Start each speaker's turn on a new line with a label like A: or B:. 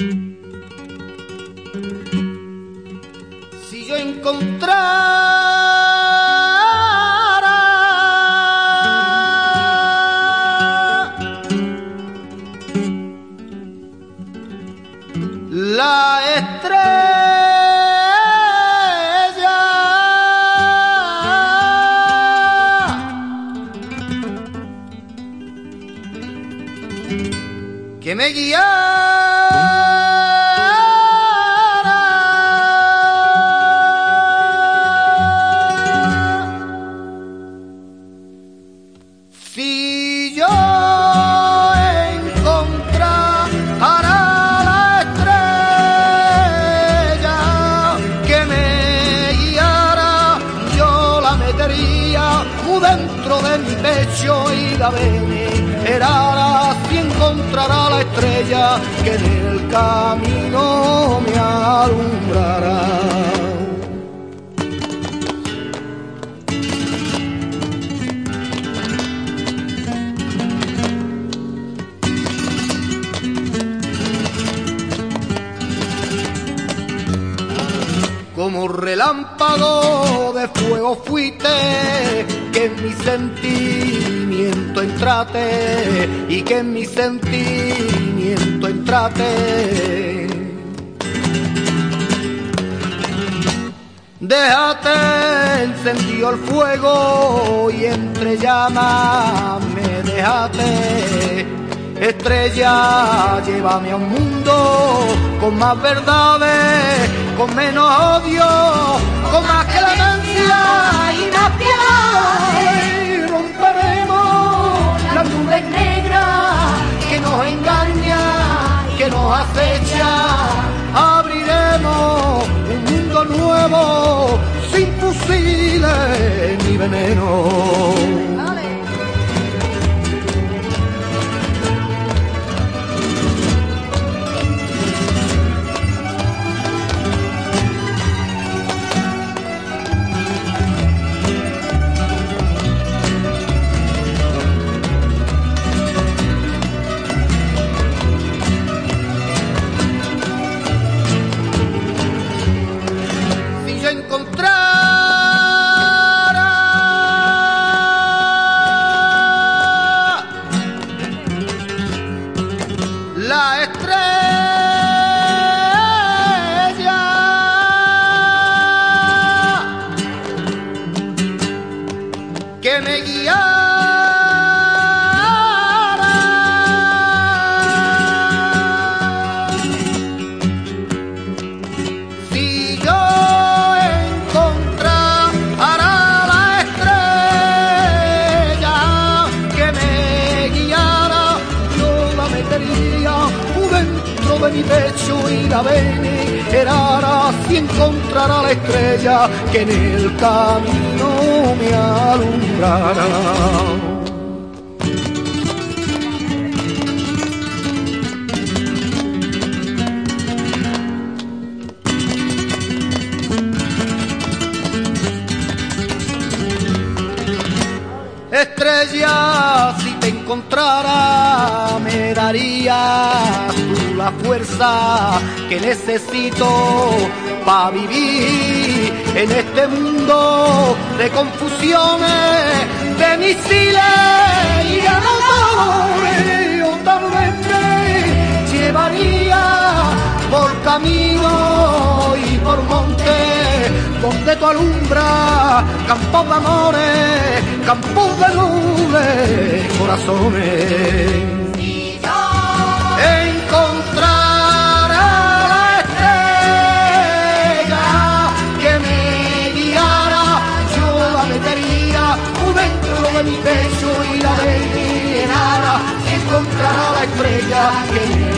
A: Si yo encontrara la estrella que me guiara. Si yo encontrara la estrella que me guiara, yo la metería dentro de mi pecho y la venerara si encontrará la estrella que en el camino me alumbrará. Como relámpago de fuego fuiste, que en mi sentimiento entrate y que en mi sentimiento entrate. Déjate encendido el fuego y entre llamas me déjate. Estrella, llévame a un mundo con más verdades, con menos odio, con más clemencia y más piedad. Y romperemos las nubes negras que nos engaña, que nos acecha. Abriremos un mundo nuevo sin fusiles ni veneno. Me guiara. Si yo encontrara la estrella que me guiara, yo la metería dentro de mi pecho y la venerara. Si encontrara la estrella que en el camino me alumbrara. Estrella, si te encontrara, me darías tú la fuerza que necesito para vivir en este mundo de confusiones, de misiles. Alumbras campos de amores, campos de nubes, corazones. Encontrará la estrella que me guiara, yo la metería dentro de mi pecho y la venerara. Encontrará la estrella que me